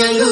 ഞങ്ങൾ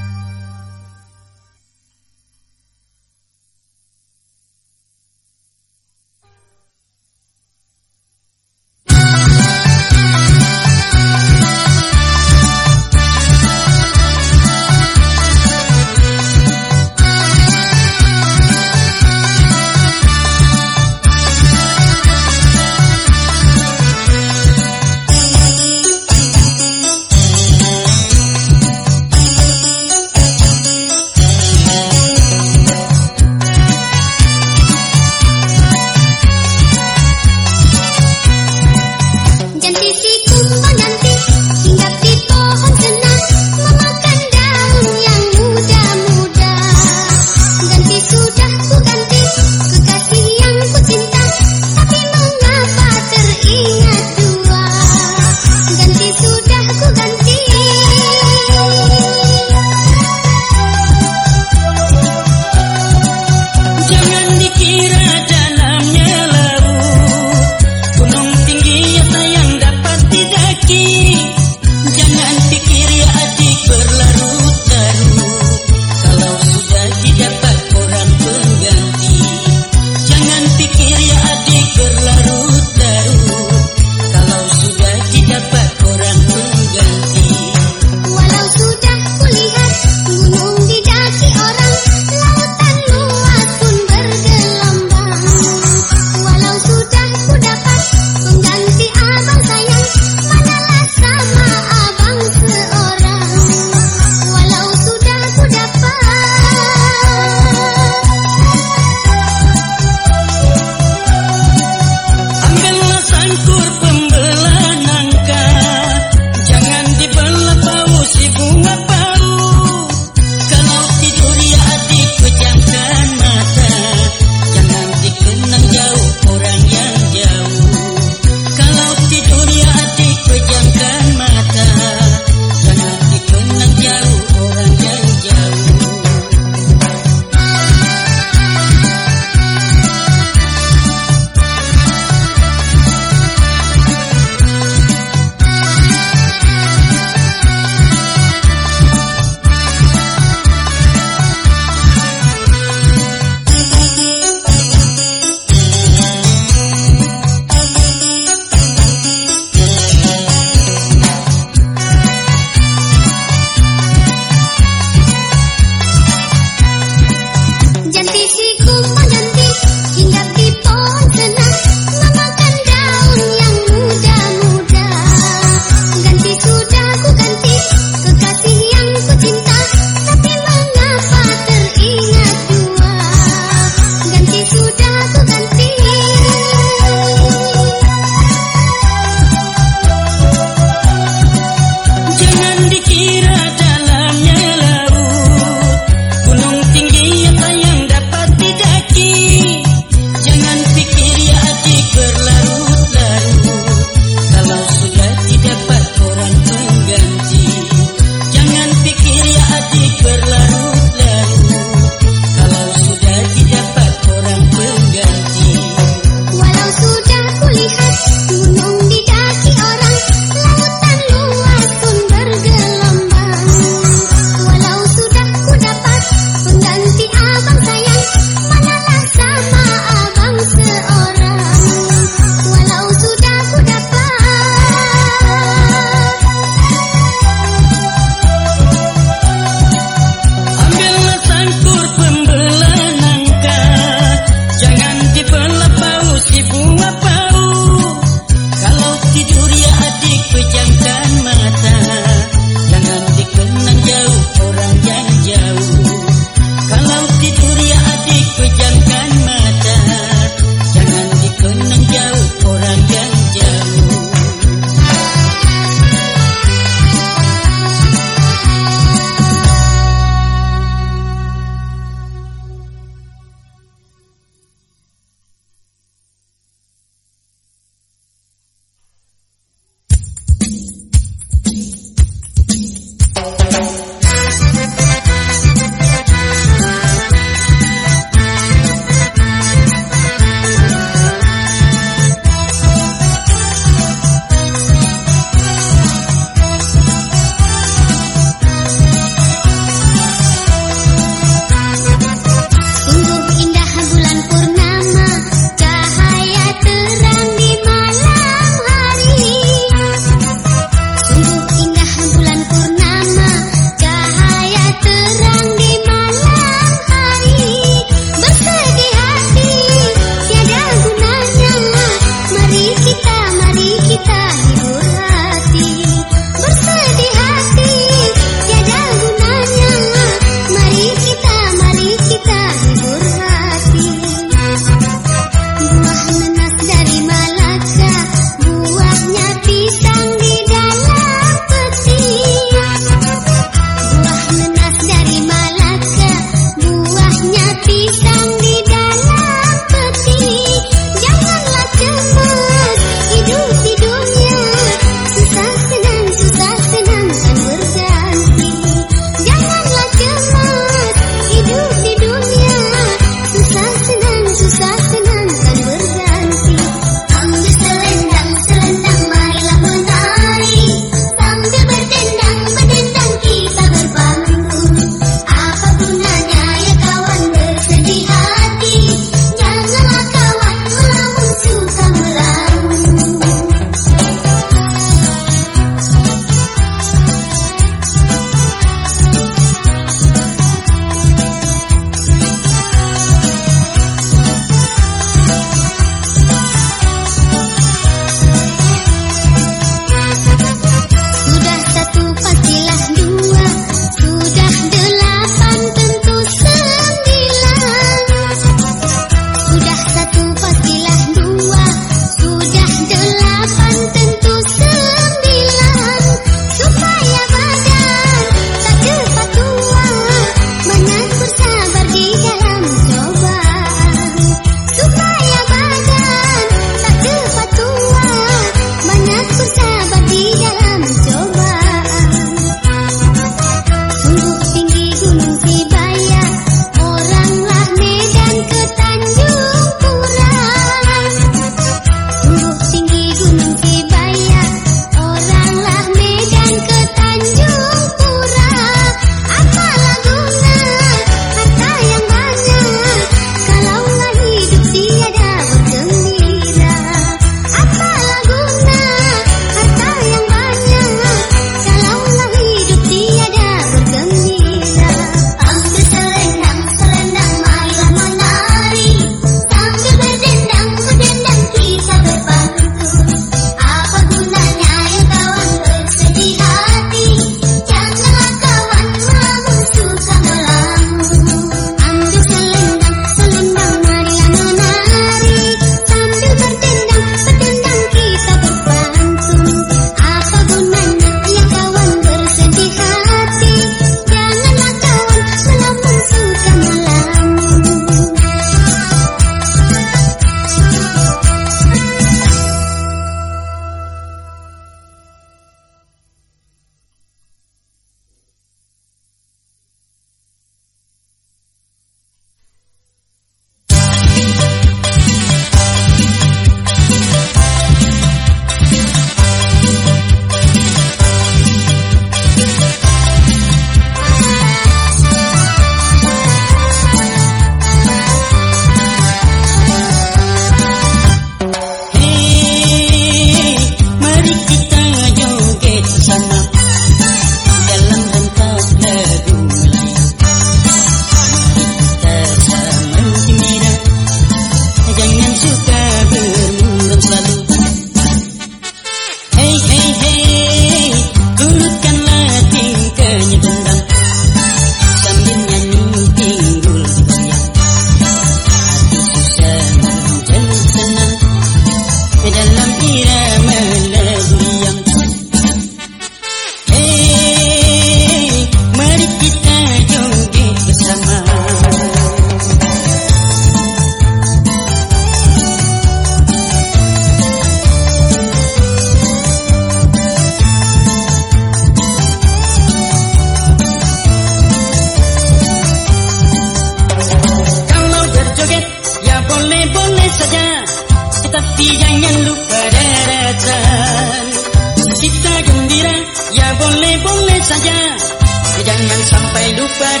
Jangan sampai lupa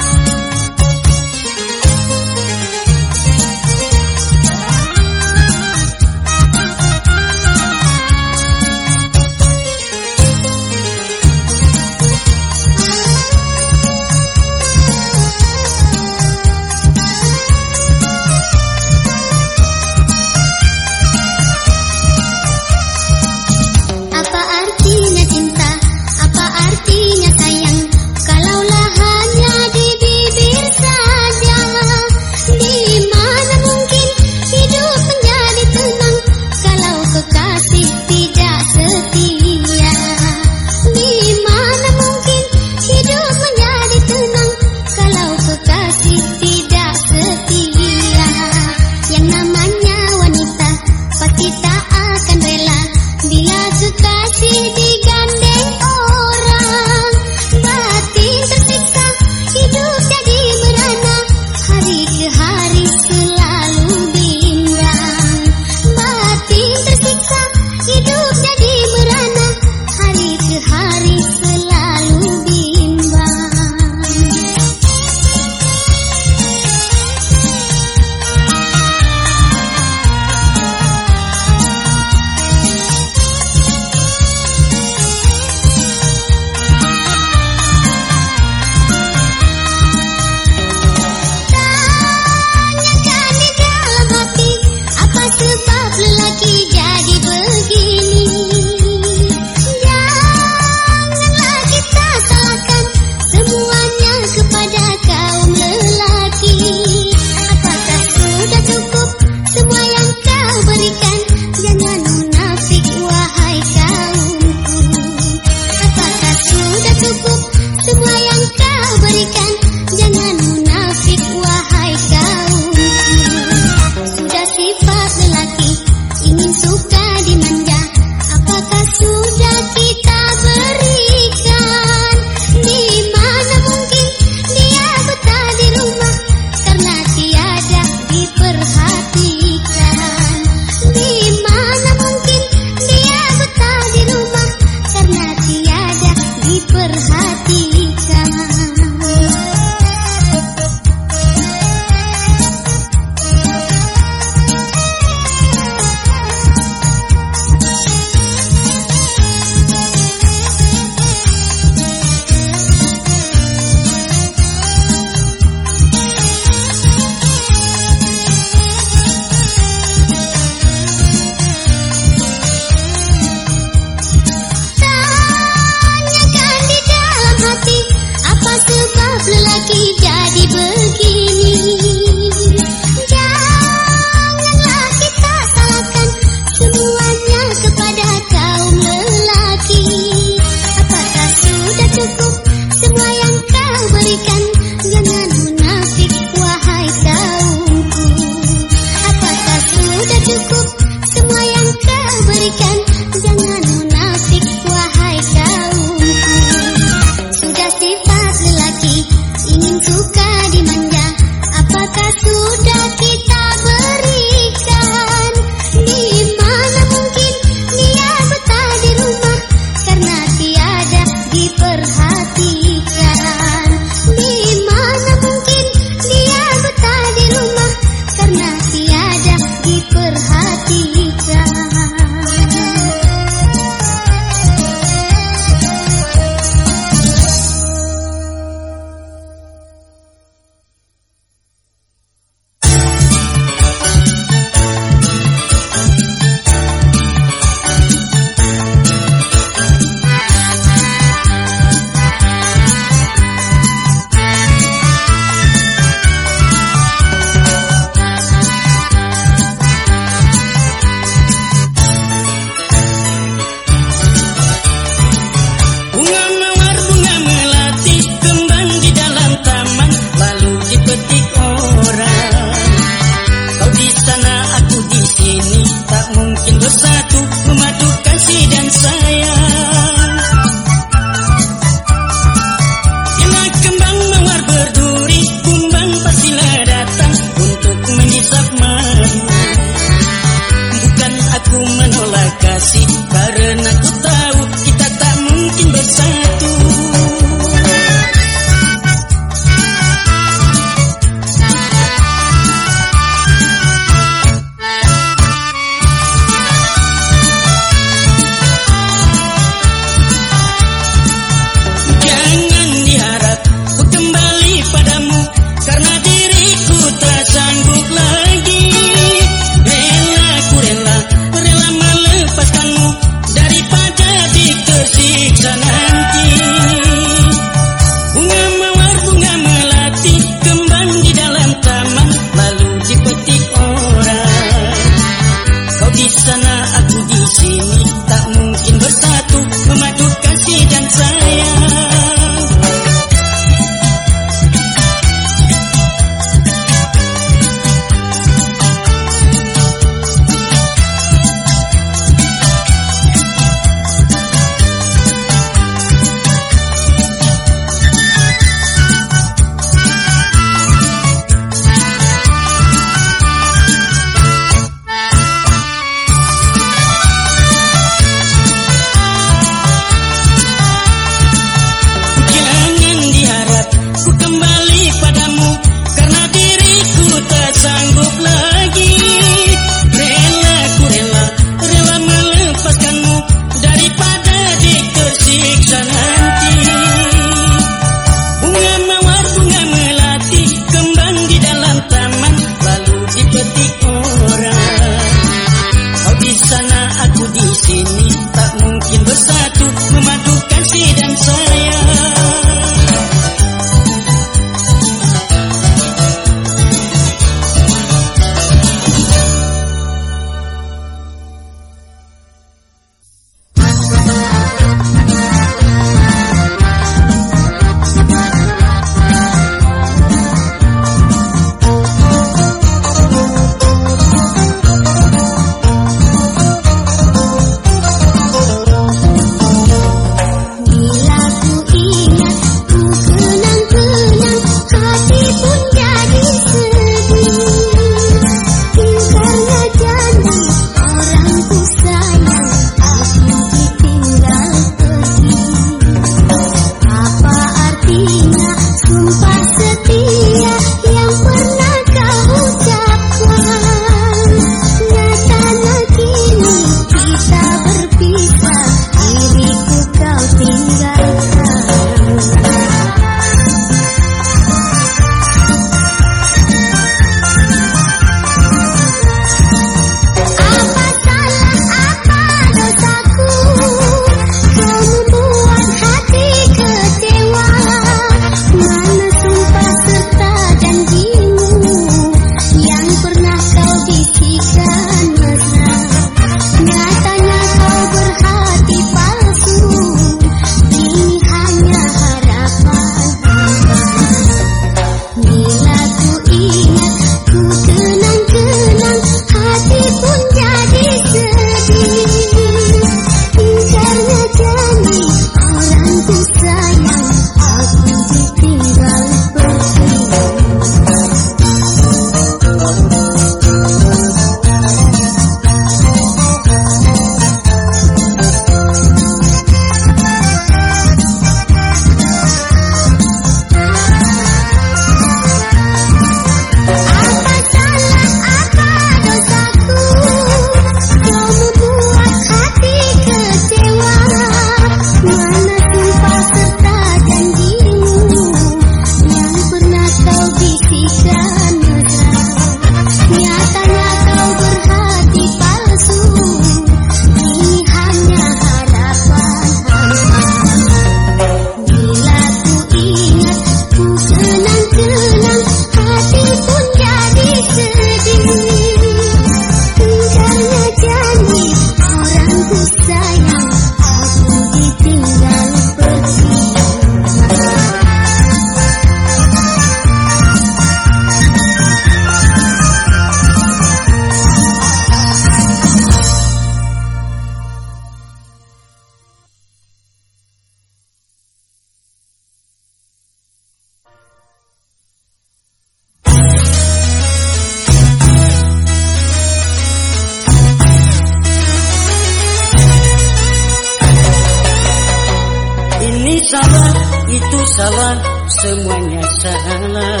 salah, itu salah, semuanya salah.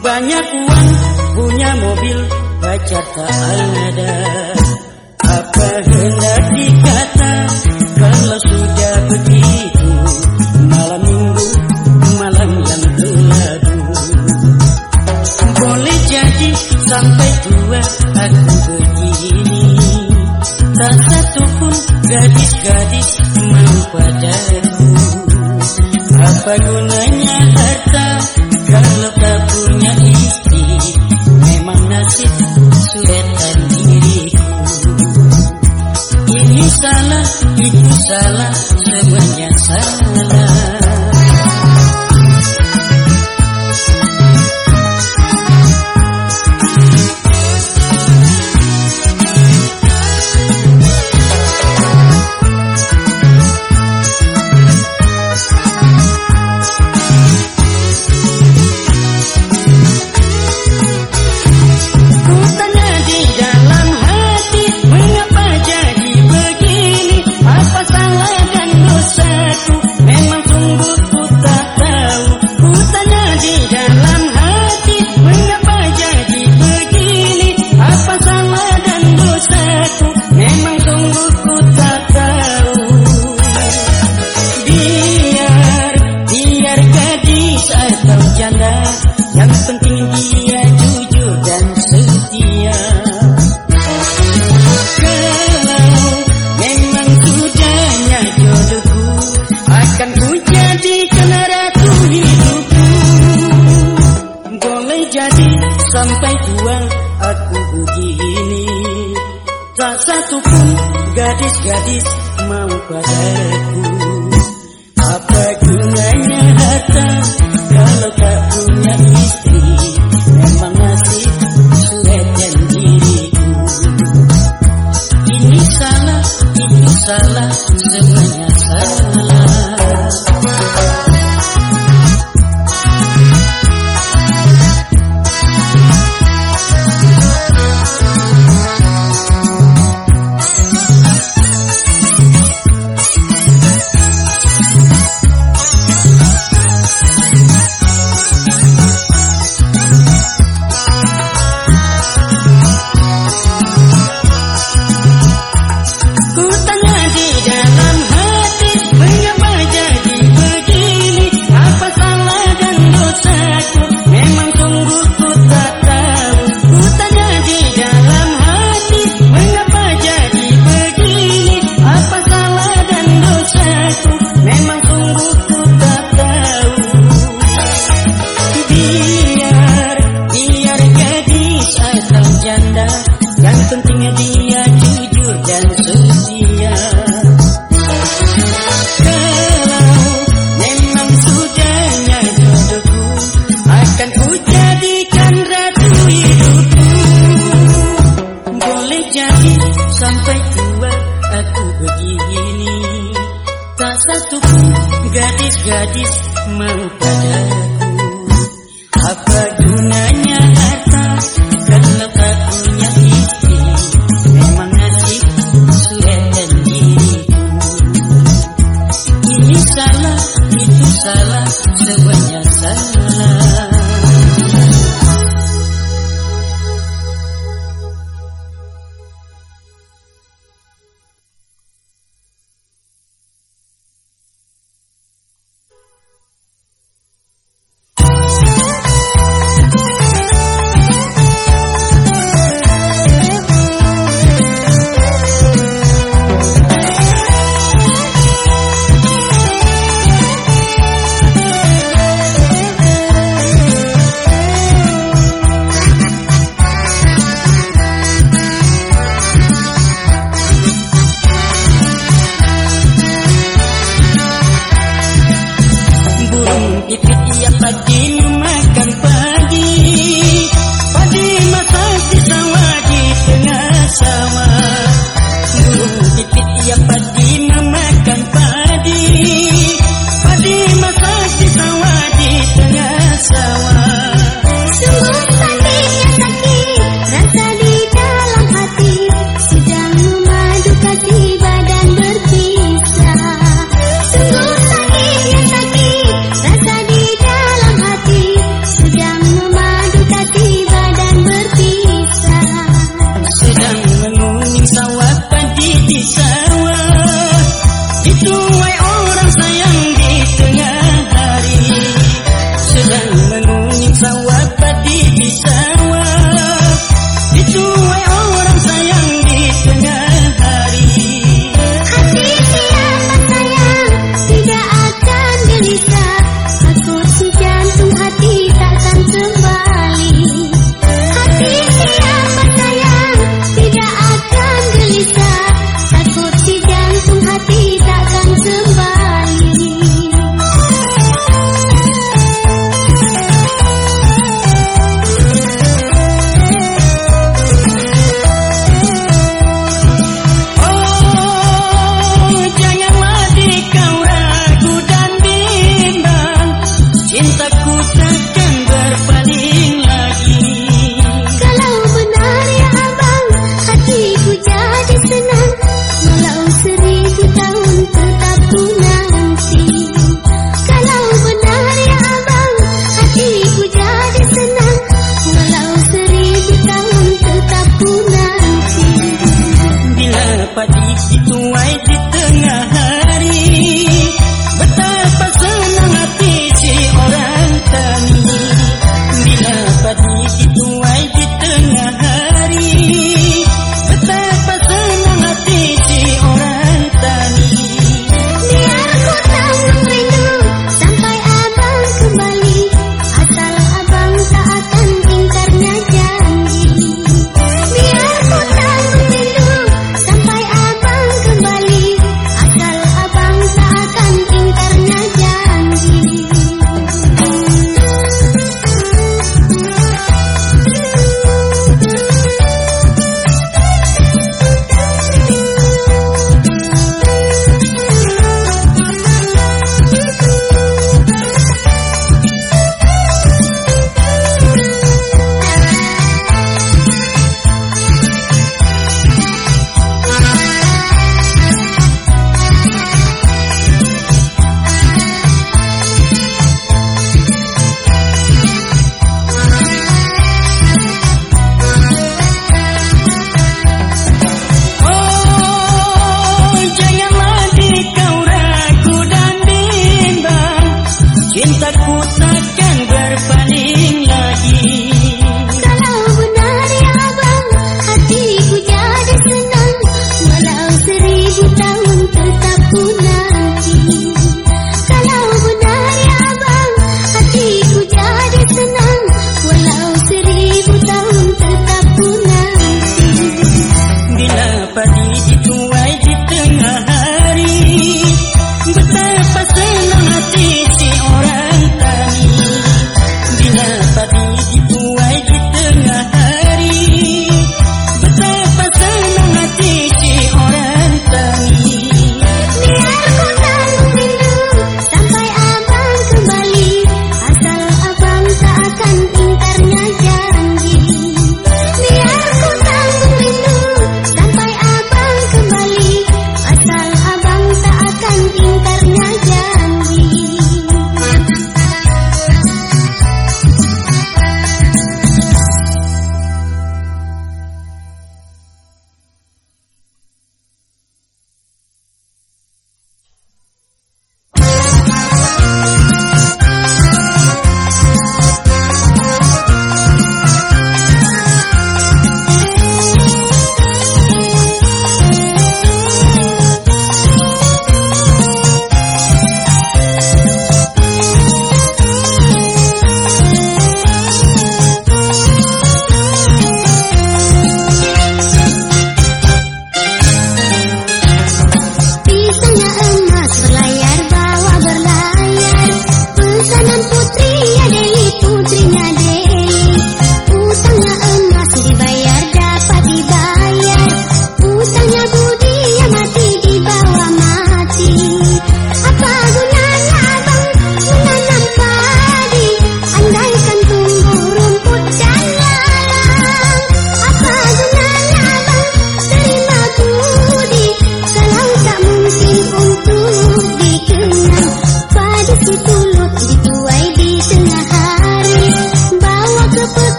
Banyak uang, punya mobil, baca tak ada. Apa hendak dikata kalau sudah begitu malam minggu malam yang gelap Boleh jadi sampai tua aku begini. Tak satu pun gadis-gadis mau padai Paguna gadis mau pada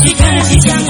去看看西阳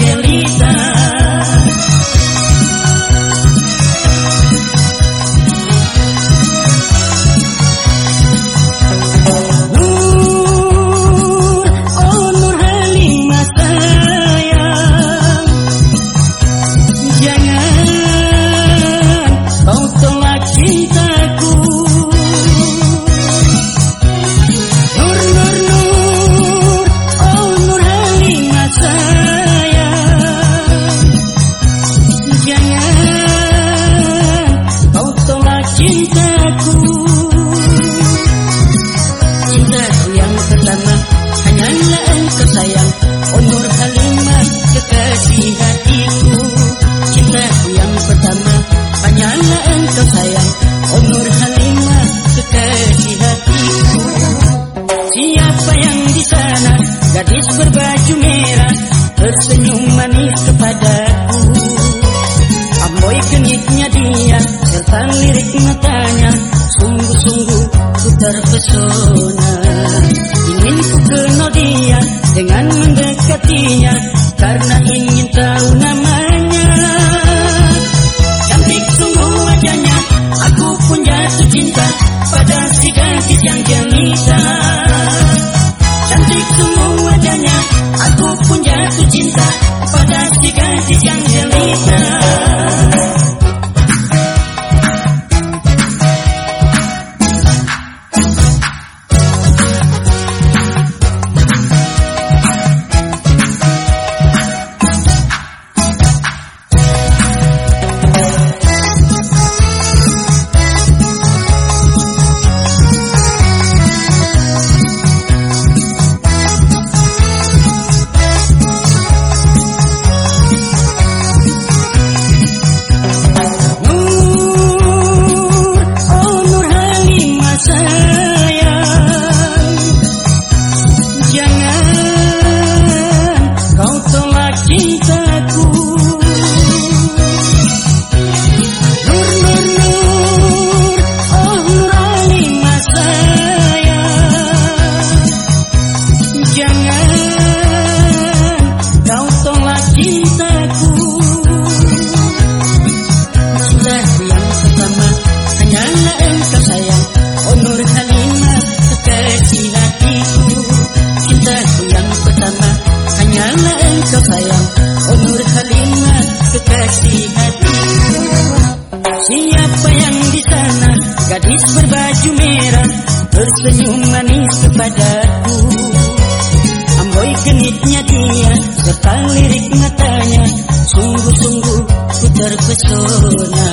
terpesona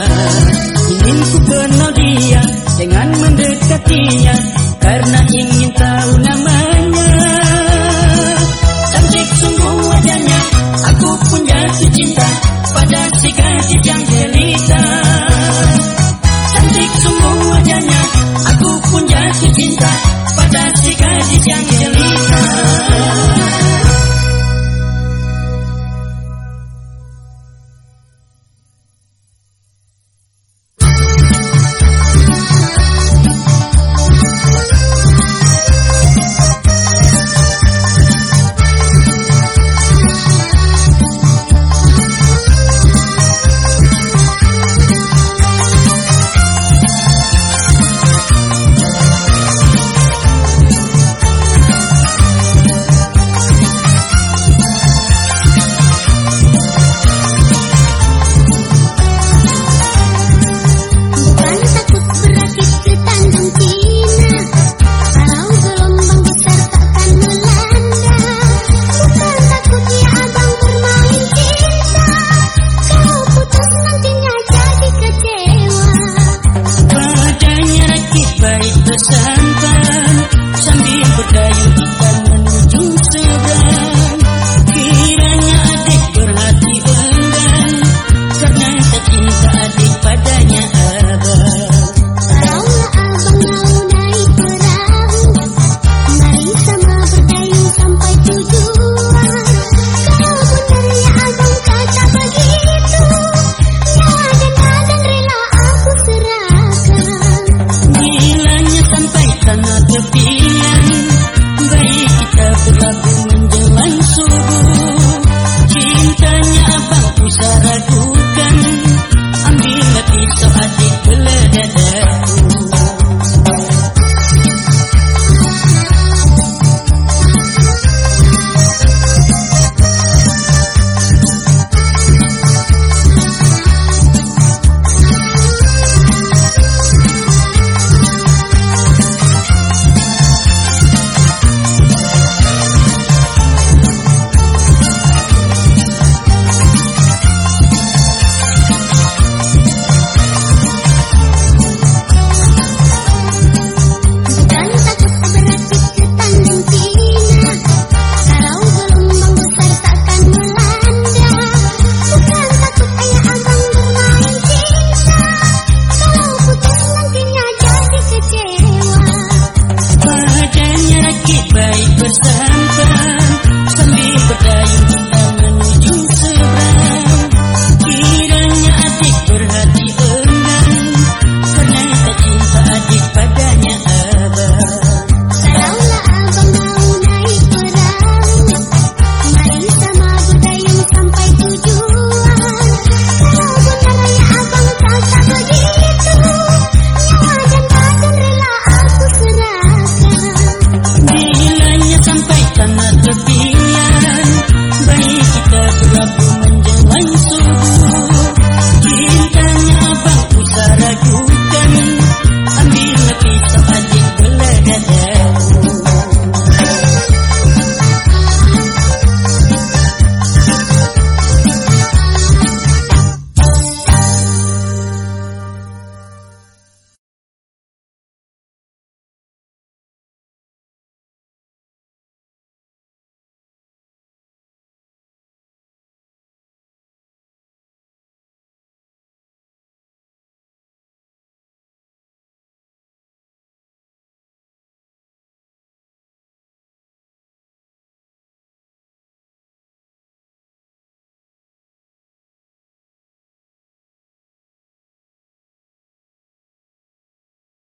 Ingin ku kenal dia dengan mendekatinya Karena ingin